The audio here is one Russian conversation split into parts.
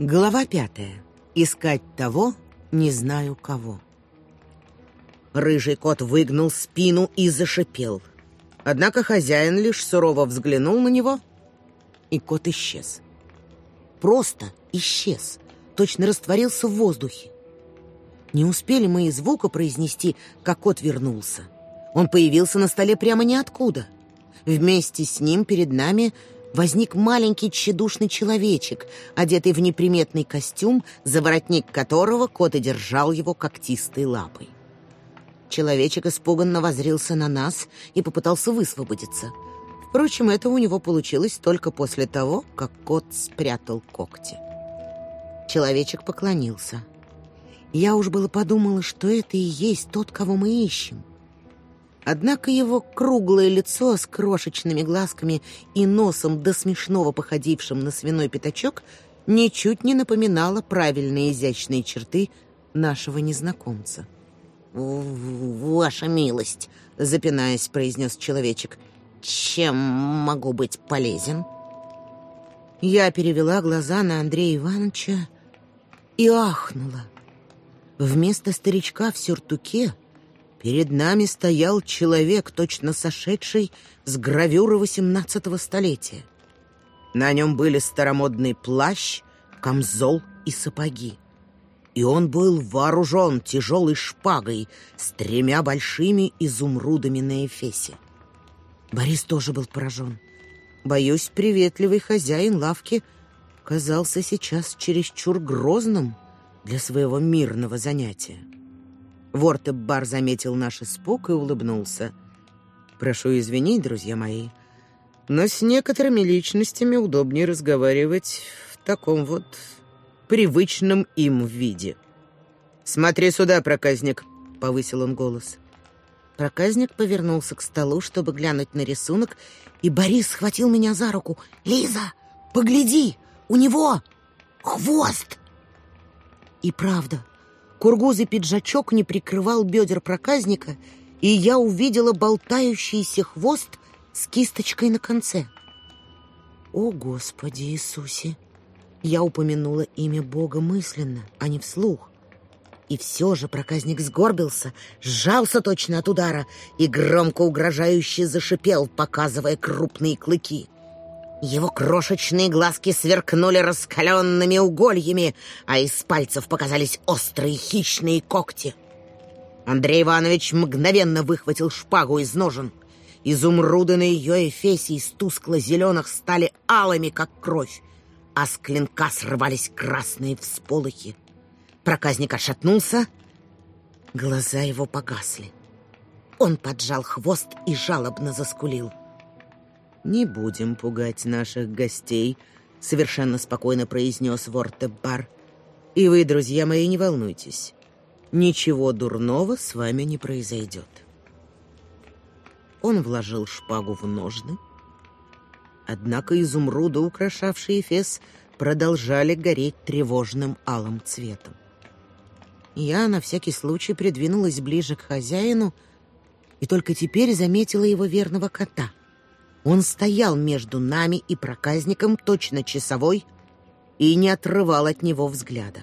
Глава пятая. Искать того, не знаю кого. Рыжий кот выгнул спину и зашипел. Однако хозяин лишь сурово взглянул на него, и кот исчез. Просто исчез, точно растворился в воздухе. Не успели мы и звука произнести, как кот вернулся. Он появился на столе прямо ниоткуда. Вместе с ним перед нами возник маленький тщедушный человечек, одетый в неприметный костюм, за воротник которого кот и держал его когтистой лапой. Человечек испуганно возрился на нас и попытался высвободиться. Впрочем, это у него получилось только после того, как кот спрятал когти. Человечек поклонился. Я уж было подумала, что это и есть тот, кого мы ищем. Однако его круглое лицо с крошечными глазками и носом до смешного походившим на свиной пятачок ничуть не напоминало правильные изящные черты нашего незнакомца. «Ваша милость», — запинаясь, произнес человечек, — «чем могу быть полезен?» Я перевела глаза на Андрея Ивановича и ахнула. Вместо старичка в сюртуке Перед нами стоял человек, точно сошедший с гравюры XVIII столетия. На нем были старомодный плащ, камзол и сапоги. И он был вооружен тяжелой шпагой с тремя большими изумрудами на эфесе. Борис тоже был поражен. Боюсь, приветливый хозяин лавки казался сейчас чересчур грозным для своего мирного занятия. Вортеббар заметил наш испуг и улыбнулся. «Прошу извинить, друзья мои, но с некоторыми личностями удобнее разговаривать в таком вот привычном им виде». «Смотри сюда, проказник!» — повысил он голос. Проказник повернулся к столу, чтобы глянуть на рисунок, и Борис схватил меня за руку. «Лиза, погляди! У него хвост!» И правда, Кургузый пиджачок не прикрывал бедер проказника, и я увидела болтающийся хвост с кисточкой на конце. О, Господи Иисусе! Я упомянула имя Бога мысленно, а не вслух. И все же проказник сгорбился, сжался точно от удара и громко угрожающе зашипел, показывая крупные клыки. Его крошечные глазки сверкнули раскаленными угольями, а из пальцев показались острые хищные когти. Андрей Иванович мгновенно выхватил шпагу из ножен. Изумруды на ее эфесе из тускло-зеленых стали алыми, как кровь, а с клинка срывались красные всполохи. Проказник отшатнулся, глаза его погасли. Он поджал хвост и жалобно заскулил. «Не будем пугать наших гостей», — совершенно спокойно произнес Вортебар. «И вы, друзья мои, не волнуйтесь. Ничего дурного с вами не произойдет». Он вложил шпагу в ножны. Однако изумруды, украшавшие фес, продолжали гореть тревожным алым цветом. Я на всякий случай придвинулась ближе к хозяину и только теперь заметила его верного кота — он стоял между нами и проказником, точно часовой, и не отрывал от него взгляда.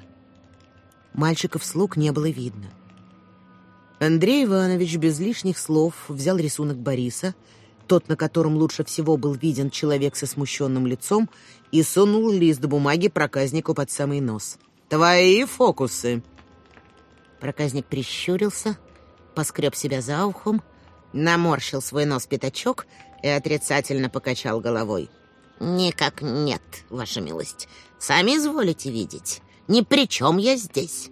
Мальчиков-слуг не было видно. Андрей Иванович без лишних слов взял рисунок Бориса, тот, на котором лучше всего был виден человек со смущенным лицом, и сунул лист бумаги проказнику под самый нос. «Твои фокусы!» Проказник прищурился, поскреб себя за ухом, наморщил свой нос пятачок — и отрицательно покачал головой. «Никак нет, ваша милость. Сами изволите видеть. Ни при чем я здесь».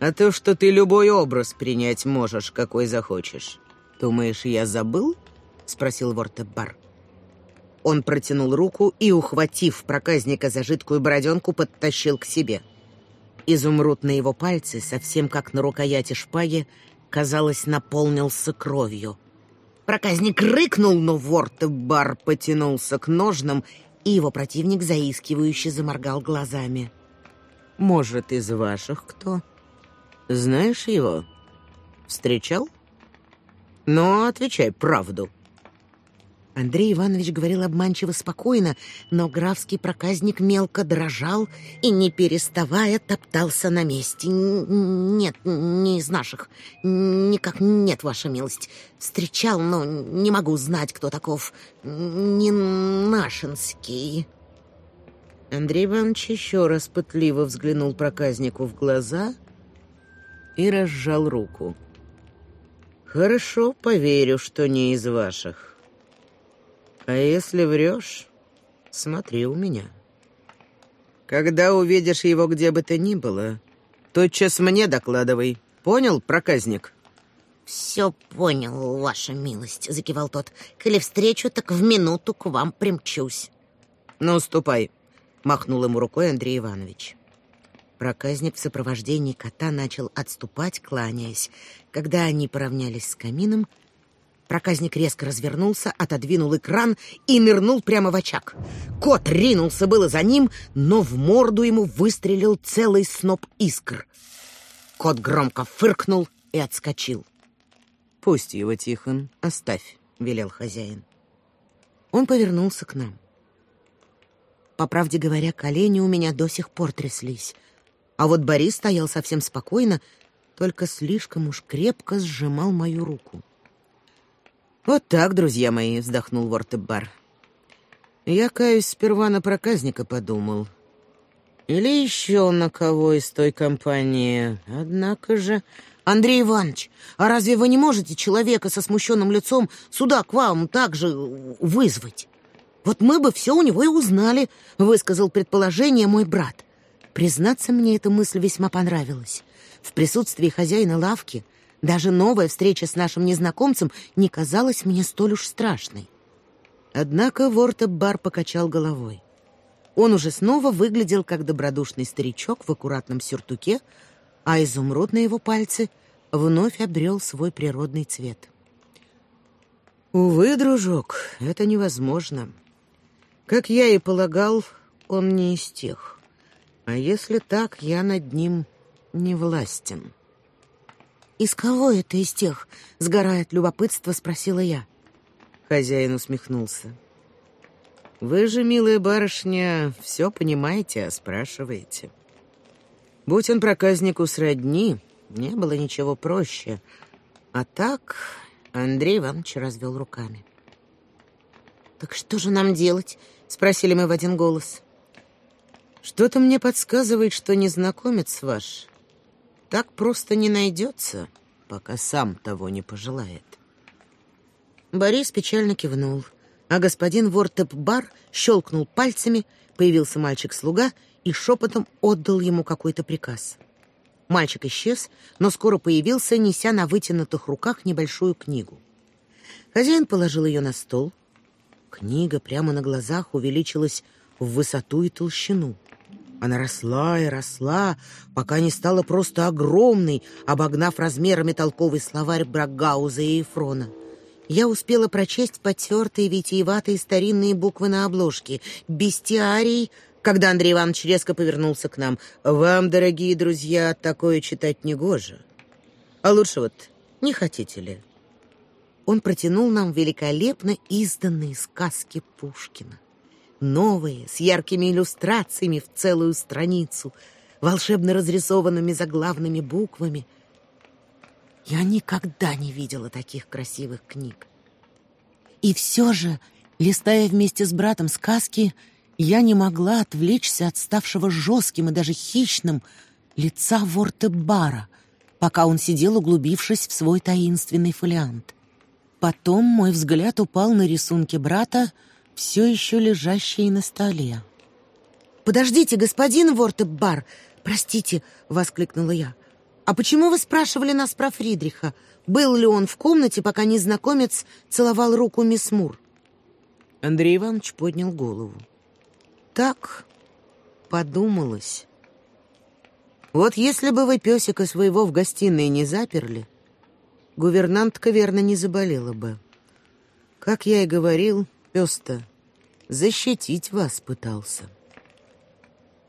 «А то, что ты любой образ принять можешь, какой захочешь. Думаешь, я забыл?» — спросил Вортебар. Он протянул руку и, ухватив проказника за жидкую бороденку, подтащил к себе. Изумруд на его пальце, совсем как на рукояти шпаги, казалось, наполнился кровью — Проказник рыкнул, но Вортебар потянулся к ножнам, и его противник заискивающе заморгал глазами. «Может, из ваших кто? Знаешь его? Встречал? Ну, отвечай правду». Андрей Иванович говорил обманчиво спокойно, но графский проказник мелко дрожал и, не переставая, топтался на месте. «Нет, не из наших. Никак нет, ваша милость. Встречал, но не могу знать, кто таков. Не нашинский». Андрей Иванович еще раз пытливо взглянул проказнику в глаза и разжал руку. «Хорошо, поверю, что не из ваших. А если врешь, смотри у меня. Когда увидишь его где бы то ни было, тотчас мне докладывай. Понял, проказник?» «Все понял, ваша милость», — закивал тот. «Коли встречу, так в минуту к вам примчусь». «Ну, ступай», — махнул ему рукой Андрей Иванович. Проказник в сопровождении кота начал отступать, кланяясь. Когда они поравнялись с камином, Проказник резко развернулся, отодвинул экран и нырнул прямо в очаг. Кот ринулся было за ним, но в морду ему выстрелил целый сноп искр. Кот громко фыркнул и отскочил. «Пусть его, Тихон, оставь», — велел хозяин. Он повернулся к нам. По правде говоря, колени у меня до сих пор тряслись. А вот Борис стоял совсем спокойно, только слишком уж крепко сжимал мою руку. «Вот так, друзья мои», — вздохнул Вортебар. «Я, каюсь, сперва на проказника подумал. Или еще на кого из той компании. Однако же...» «Андрей Иванович, а разве вы не можете человека со смущенным лицом сюда к вам также вызвать? Вот мы бы все у него и узнали», — высказал предположение мой брат. Признаться, мне эта мысль весьма понравилась. В присутствии хозяина лавки — даже новая встреча с нашим незнакомцем не казалась мне столь уж страшной. Однако Вортебар покачал головой. Он уже снова выглядел как добродушный старичок в аккуратном сюртуке, а изумруд на его пальце вновь обрел свой природный цвет. «Увы, дружок, это невозможно. Как я и полагал, он не из тех. А если так, я над ним не властен». «Из кого это из тех?» — сгорая от любопытства, спросила я. Хозяин усмехнулся. «Вы же, милая барышня, все понимаете, а спрашиваете. Будь он проказнику сродни, не было ничего проще. А так...» — Андрей Иванович развел руками. «Так что же нам делать?» — спросили мы в один голос. «Что-то мне подсказывает, что незнакомец ваш так просто не найдется, пока сам того не пожелает. Борис печально кивнул, а господин Вортеп-бар щелкнул пальцами, появился мальчик-слуга и шепотом отдал ему какой-то приказ. Мальчик исчез, но скоро появился, неся на вытянутых руках небольшую книгу. Хозяин положил ее на стол. Книга прямо на глазах увеличилась в высоту и толщину — она росла и росла, пока не стала просто огромной, обогнав размерами толковый словарь Брагауза и Ефрона. Я успела прочесть потертые, витиеватые старинные буквы на обложке. «Бестиарий», когда Андрей Иванович резко повернулся к нам. «Вам, дорогие друзья, такое читать не гоже. А лучше вот не хотите ли?» Он протянул нам великолепно изданные сказки Пушкина новые, с яркими иллюстрациями в целую страницу, волшебно разрисованными заглавными буквами. Я никогда не видела таких красивых книг. И все же, листая вместе с братом сказки, я не могла отвлечься от ставшего жестким и даже хищным лица Вортебара, пока он сидел, углубившись в свой таинственный фолиант. Потом мой взгляд упал на рисунки брата, все еще лежащие на столе. «Подождите, господин Вортеббар! Простите!» — воскликнула я. «А почему вы спрашивали нас про Фридриха? Был ли он в комнате, пока незнакомец целовал руку мисс Мур?» Андрей Иванович поднял голову. «Так подумалось. Вот если бы вы песика своего в гостиной не заперли, гувернантка верно не заболела бы. Как я и говорил, пес-то защитить вас пытался.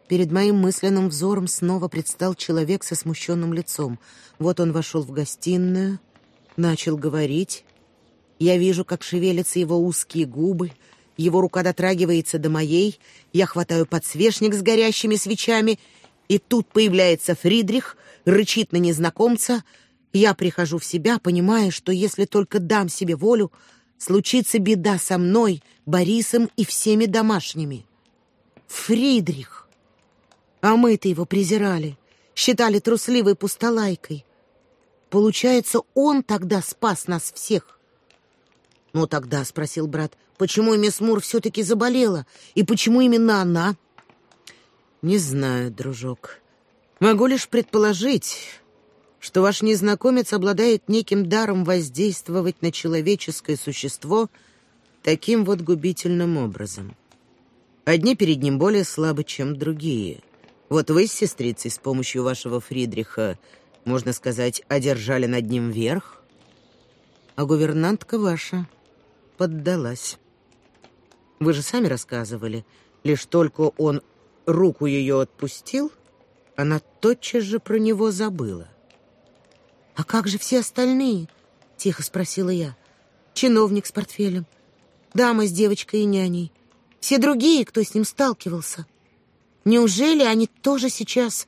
Перед моим мысленным взором снова предстал человек со смущенным лицом. Вот он вошел в гостиную, начал говорить, Я вижу, как шевелятся его узкие губы, его рука дотрагивается до моей, я хватаю подсвечник с горящими свечами, и тут появляется Фридрих, рычит на незнакомца. Я прихожу в себя, понимая, что если только дам себе волю, случится беда со мной, Борисом и всеми домашними. Фридрих! А мы-то его презирали, считали трусливой пустолайкой. Получается, он тогда спас нас всех. «Ну тогда», — спросил брат, — «почему мисс Мур все-таки заболела? И почему именно она?» «Не знаю, дружок. Могу лишь предположить, что ваш незнакомец обладает неким даром воздействовать на человеческое существо таким вот губительным образом. Одни перед ним более слабы, чем другие. Вот вы с сестрицей с помощью вашего Фридриха, можно сказать, одержали над ним верх, а гувернантка ваша поддалась. Вы же сами рассказывали, лишь только он руку ее отпустил, она тотчас же про него забыла. «А как же все остальные?» — тихо спросила я. «Чиновник с портфелем, дама с девочкой и няней, все другие, кто с ним сталкивался. Неужели они тоже сейчас...»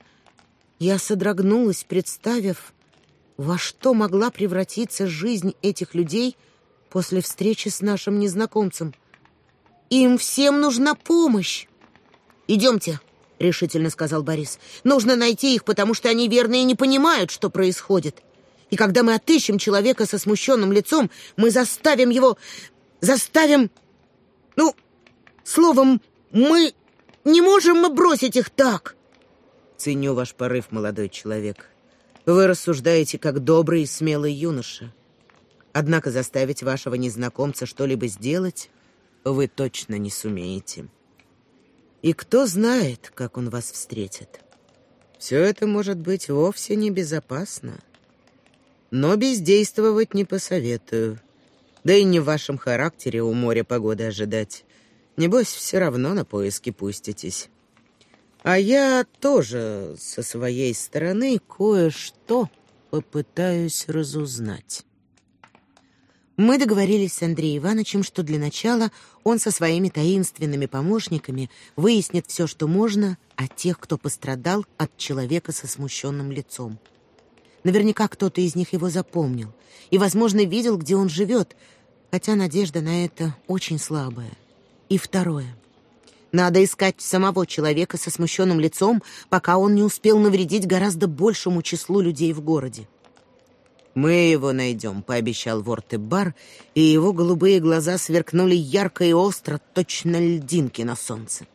Я содрогнулась, представив, во что могла превратиться жизнь этих людей после встречи с нашим незнакомцем. «Им всем нужна помощь!» «Идемте!» — решительно сказал Борис. «Нужно найти их, потому что они, верно, и не понимают, что происходит. И когда мы отыщем человека со смущенным лицом, мы заставим его... заставим... Ну, Словом, мы не можем мы бросить их так. Ценю ваш порыв, молодой человек. Вы рассуждаете как добрый и смелый юноша. Однако заставить вашего незнакомца что-либо сделать вы точно не сумеете. И кто знает, как он вас встретит. Все это может быть вовсе не безопасно. Но бездействовать не посоветую. Да и не в вашем характере у моря погоды ожидать. Небось, все равно на поиски пуститесь. А я тоже со своей стороны кое-что попытаюсь разузнать. Мы договорились с Андреем Ивановичем, что для начала он со своими таинственными помощниками выяснит все, что можно о тех, кто пострадал от человека со смущенным лицом. Наверняка кто-то из них его запомнил и, возможно, видел, где он живет, хотя надежда на это очень слабая. И второе. Надо искать самого человека со смущенным лицом, пока он не успел навредить гораздо большему числу людей в городе. «Мы его найдем», — пообещал Вортебар, и его голубые глаза сверкнули ярко и остро, точно льдинки на солнце.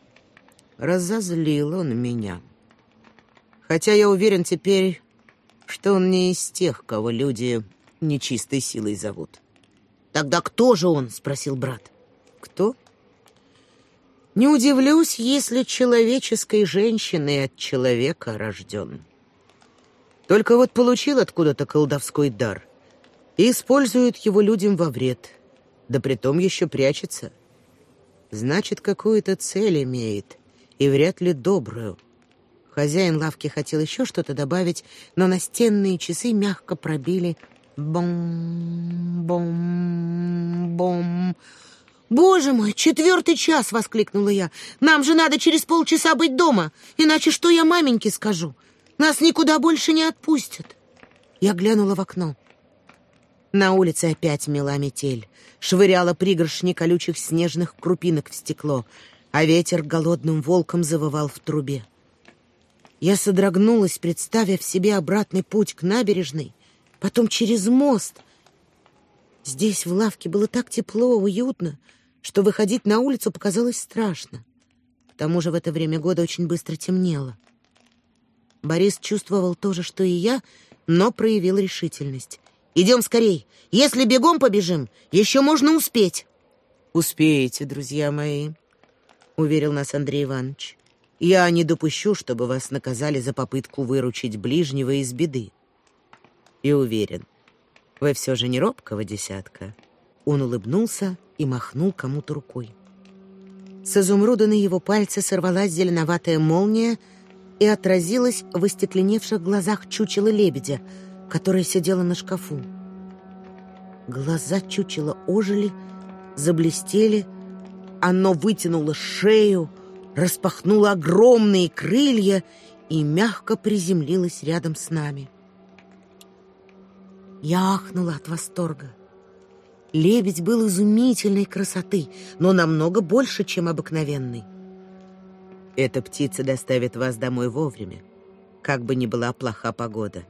Разозлил он меня. Хотя я уверен теперь, что он не из тех, кого люди нечистой силой зовут. «Тогда кто же он?» — спросил брат. «Кто?» Не удивлюсь, если человеческой женщиной от человека рожден. Только вот получил откуда-то колдовской дар и использует его людям во вред, да притом еще прячется. Значит, какую-то цель имеет, и вряд ли добрую. Хозяин лавки хотел еще что-то добавить, но настенные часы мягко пробили бом-бом-бом. «Боже мой, четвертый час!» — воскликнула я. «Нам же надо через полчаса быть дома, иначе что я маменьке скажу? Нас никуда больше не отпустят!» Я глянула в окно. На улице опять мела метель, швыряла пригоршни колючих снежных крупинок в стекло, а ветер голодным волком завывал в трубе. Я содрогнулась, представив себе обратный путь к набережной, потом через мост. Здесь в лавке было так тепло, уютно, что выходить на улицу показалось страшно. К тому же в это время года очень быстро темнело. Борис чувствовал то же, что и я, но проявил решительность. «Идем скорей! Если бегом побежим, еще можно успеть!» «Успеете, друзья мои», — уверил нас Андрей Иванович. «Я не допущу, чтобы вас наказали за попытку выручить ближнего из беды. И уверен, вы все же не робкого десятка». Он улыбнулся и махнул кому-то рукой. С изумруда на его пальце сорвалась зеленоватая молния и отразилась в остекленевших глазах чучела лебедя, которая сидела на шкафу. Глаза чучела ожили, заблестели. Оно вытянуло шею, распахнуло огромные крылья и мягко приземлилось рядом с нами. Я ахнула от восторга. Лебедь был изумительной красоты, но намного больше, чем обыкновенный. Эта птица доставит вас домой вовремя, как бы ни была плоха погода.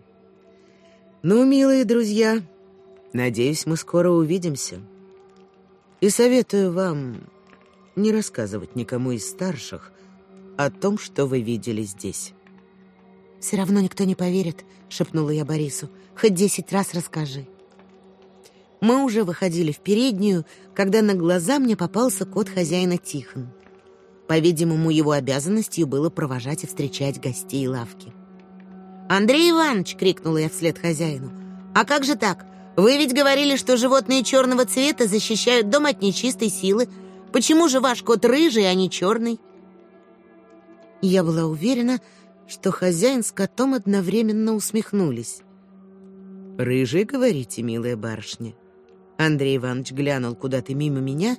Ну, милые друзья, надеюсь, мы скоро увидимся. И советую вам не рассказывать никому из старших о том, что вы видели здесь. «Все равно никто не поверит», — шепнула я Борису. «Хоть десять раз расскажи». Мы уже выходили в переднюю, когда на глаза мне попался кот хозяина Тихон. По-видимому, его обязанностью было провожать и встречать гостей лавки. «Андрей Иванович!» — крикнула я вслед хозяину. «А как же так? Вы ведь говорили, что животные черного цвета защищают дом от нечистой силы. Почему же ваш кот рыжий, а не черный?» Я была уверена, что хозяин с котом одновременно усмехнулись. «Рыжий, говорите, милая барышня?» Андрей Иванович глянул куда-то мимо меня,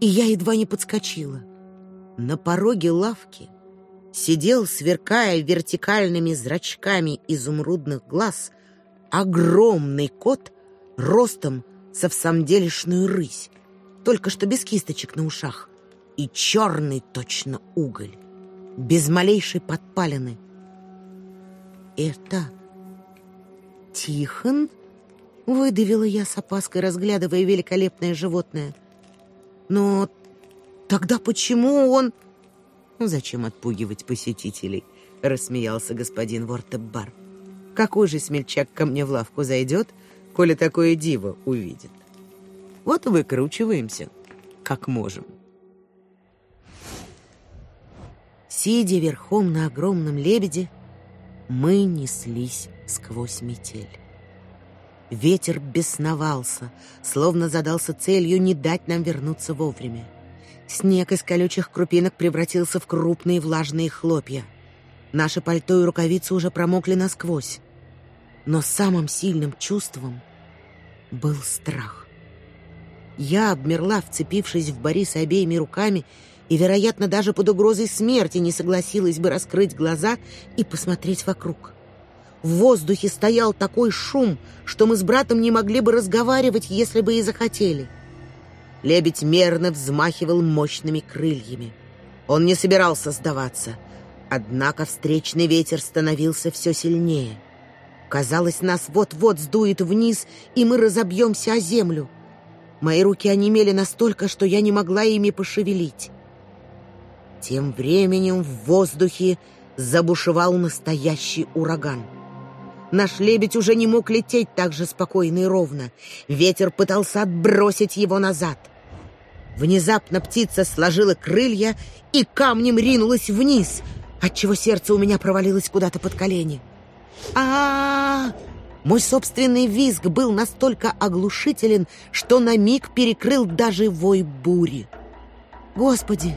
и я едва не подскочила. На пороге лавки сидел, сверкая вертикальными зрачками изумрудных глаз, огромный кот ростом со всамделишную рысь, только что без кисточек на ушах, и черный точно уголь, без малейшей подпалины. «Это Тихон?» — выдавила я с опаской, разглядывая великолепное животное. «Но тогда почему он...» «Ну, «Зачем отпугивать посетителей?» — рассмеялся господин Вортеббар. «Какой же смельчак ко мне в лавку зайдет, коли такое диво увидит? Вот выкручиваемся, как можем». Сидя верхом на огромном лебеде, мы неслись сквозь метель. Ветер бесновался, словно задался целью не дать нам вернуться вовремя. Снег из колючих крупинок превратился в крупные влажные хлопья. Наши пальто и рукавицы уже промокли насквозь. Но самым сильным чувством был страх. Я обмерла, вцепившись в Бориса обеими руками, и, вероятно, даже под угрозой смерти не согласилась бы раскрыть глаза и посмотреть вокруг. В воздухе стоял такой шум, что мы с братом не могли бы разговаривать, если бы и захотели. Лебедь мерно взмахивал мощными крыльями. Он не собирался сдаваться, однако встречный ветер становился все сильнее. Казалось, нас вот-вот сдует вниз, и мы разобьемся о землю. Мои руки онемели настолько, что я не могла ими пошевелить. Тем временем в воздухе забушевал настоящий ураган. Наш лебедь уже не мог лететь так же спокойно и ровно. Ветер пытался отбросить его назад. Внезапно птица сложила крылья и камнем ринулась вниз, отчего сердце у меня провалилось куда-то под колени. а а, -а, Мой собственный визг был настолько оглушителен, что на миг перекрыл даже вой бури. «Господи,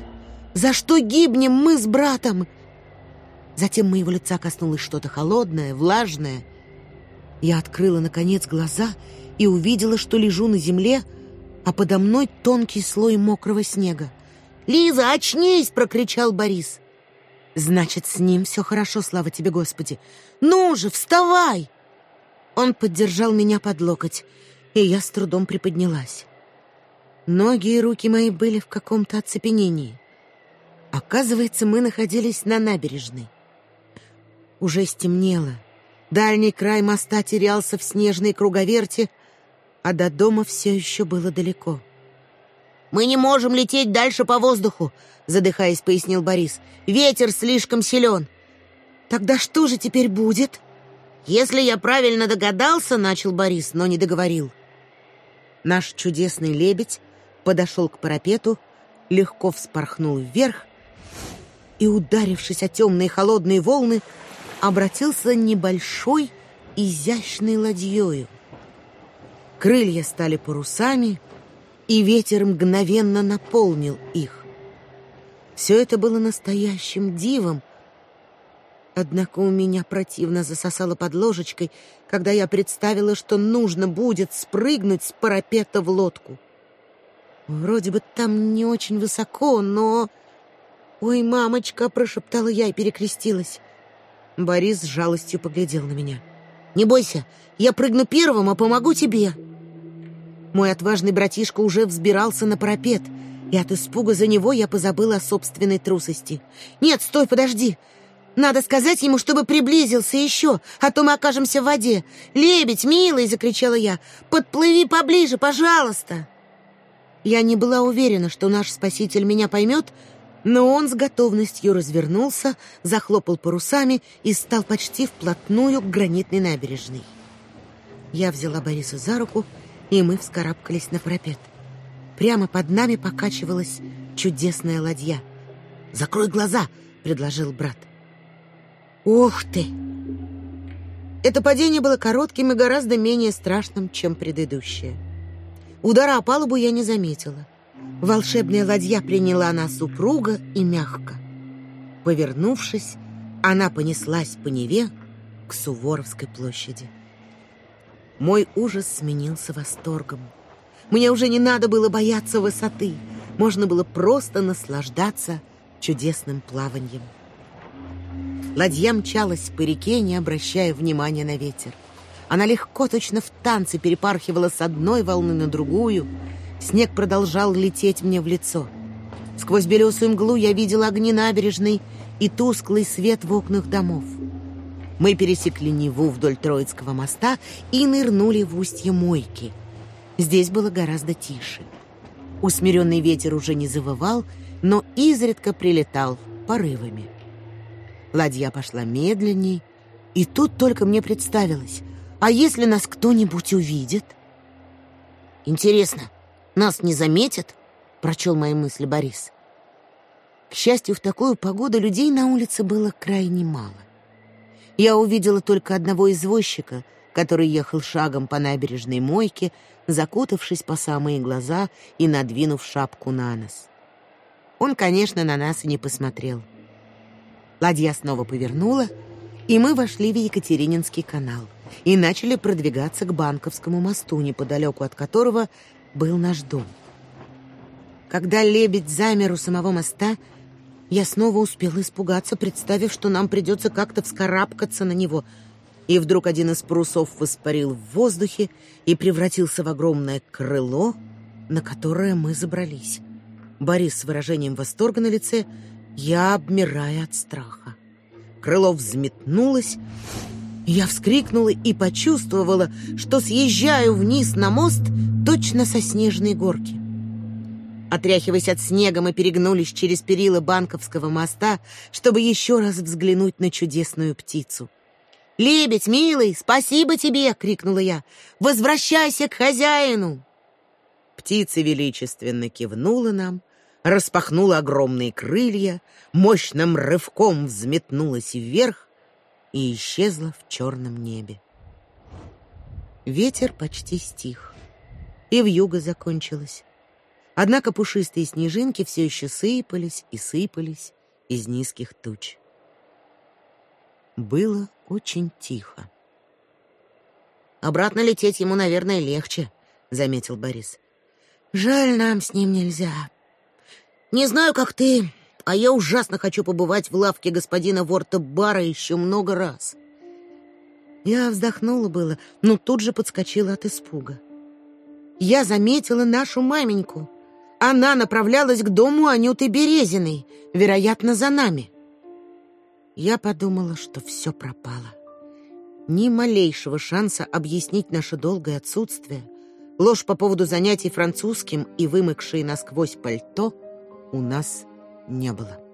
за что гибнем мы с братом?» Затем моего лица коснулось что-то холодное, влажное. Я открыла, наконец, глаза и увидела, что лежу на земле, а подо мной тонкий слой мокрого снега. «Лиза, очнись!» — прокричал Борис. «Значит, с ним все хорошо, слава тебе, Господи! Ну же, вставай!» Он поддержал меня под локоть, и я с трудом приподнялась. Ноги и руки мои были в каком-то оцепенении. Оказывается, мы находились на набережной. Уже стемнело. Дальний край моста терялся в снежной круговерти, а до дома все еще было далеко. «Мы не можем лететь дальше по воздуху», — задыхаясь, пояснил Борис. «Ветер слишком силен». «Тогда что же теперь будет?» «Если я правильно догадался», — начал Борис, но не договорил. Наш чудесный лебедь подошел к парапету, легко вспорхнул вверх и, ударившись о темные холодные волны, обратился небольшой изящной ладьёю. Крылья стали парусами, и ветер мгновенно наполнил их. Все это было настоящим дивом, Однако у меня противно засосало под ложечкой, когда я представила, что нужно будет спрыгнуть с парапета в лодку. Вроде бы там не очень высоко, но... «Ой, мамочка!» — прошептала я и перекрестилась. Борис с жалостью поглядел на меня. «Не бойся, я прыгну первым, а помогу тебе!» Мой отважный братишка уже взбирался на парапет, и от испуга за него я позабыла о собственной трусости. «Нет, стой, подожди! Надо сказать ему, чтобы приблизился еще, а то мы окажемся в воде. Лебедь, милый!» — закричала я. «Подплыви поближе, пожалуйста!» Я не была уверена, что наш спаситель меня поймет, но он с готовностью развернулся, захлопал парусами и стал почти вплотную к гранитной набережной. Я взяла Бориса за руку, и мы вскарабкались на парапет. Прямо под нами покачивалась чудесная ладья. «Закрой глаза!» — предложил брат. «Ух ты!» Это падение было коротким и гораздо менее страшным, чем предыдущее. Удара о палубу я не заметила. Волшебная ладья приняла нас супруга и мягко. Повернувшись, она понеслась по Неве к Суворовской площади. Мой ужас сменился восторгом. Мне уже не надо было бояться высоты. Можно было просто наслаждаться чудесным плаванием. Ладья мчалась по реке, не обращая внимания на ветер. Она легко, точно в танце, перепархивала с одной волны на другую. Снег продолжал лететь мне в лицо. Сквозь белесую мглу я видела огни набережной и тусклый свет в окнах домов. Мы пересекли Неву вдоль Троицкого моста и нырнули в устье Мойки. Здесь было гораздо тише. Усмиренный ветер уже не завывал, но изредка прилетал порывами. Ладья пошла медленней, и тут только мне представилось, а если нас кто-нибудь увидит? Интересно, нас не заметят? Прочел мои мысли Борис. К счастью, в такую погоду людей на улице было крайне мало. Я увидела только одного извозчика, который ехал шагом по набережной мойке, закутавшись по самые глаза и надвинув шапку на нос. Он, конечно, на нас и не посмотрел. Ладья снова повернула, и мы вошли в Екатерининский канал и начали продвигаться к Банковскому мосту, неподалеку от которого был наш дом. Когда лебедь замер у самого моста, я снова успела испугаться, представив, что нам придется как-то вскарабкаться на него. И вдруг один из парусов воспарил в воздухе и превратился в огромное крыло, на которое мы забрались. Борис с выражением восторга на лице, я обмирая от страха. Крыло взметнулось, я вскрикнула и почувствовала, что съезжаю вниз на мост точно со снежной горки. Отряхиваясь от снега, мы перегнулись через перила банковского моста, чтобы еще раз взглянуть на чудесную птицу. «Лебедь, милый, спасибо тебе!» — крикнула я. «Возвращайся к хозяину!» Птица величественно кивнула нам, распахнула огромные крылья, мощным рывком взметнулась вверх и исчезла в черном небе. Ветер почти стих, и вьюга закончилась. Однако пушистые снежинки все еще сыпались и сыпались из низких туч. Было очень тихо. Обратно лететь ему, наверное, легче, заметил Борис. Жаль, нам с ним нельзя. Не знаю, как ты, а я ужасно хочу побывать в лавке господина Ворта Бара еще много раз. Я вздохнула было, но тут же подскочила от испуга. Я заметила нашу маменьку. Она направлялась к дому Анюты Березиной, вероятно, за нами. Я подумала, что все пропало. Ни малейшего шанса объяснить наше долгое отсутствие, ложь по поводу занятий французским и вымокшие насквозь пальто у нас не было.